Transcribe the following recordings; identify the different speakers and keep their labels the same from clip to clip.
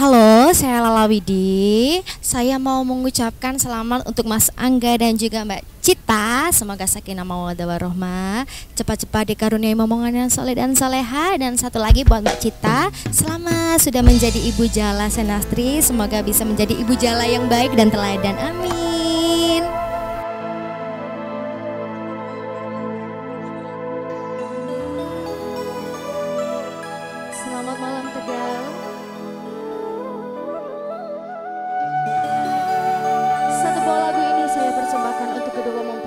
Speaker 1: Halo, saya Lala Widi. Saya mau mengucapkan selamat untuk Mas Angga dan juga Mbak Cita. Semoga sakinah mawaddah warahmah cepat-cepat dikaruniai momongan yang soleh dan soleha. Dan satu lagi buat Mbak Cita, selamat sudah menjadi ibu jala senastri. Semoga bisa menjadi ibu jala yang baik dan teladan. Amin. 多
Speaker 2: 多
Speaker 1: 梦。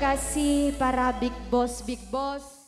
Speaker 1: Kasih para big boss big boss.